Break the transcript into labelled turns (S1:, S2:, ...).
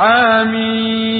S1: حميم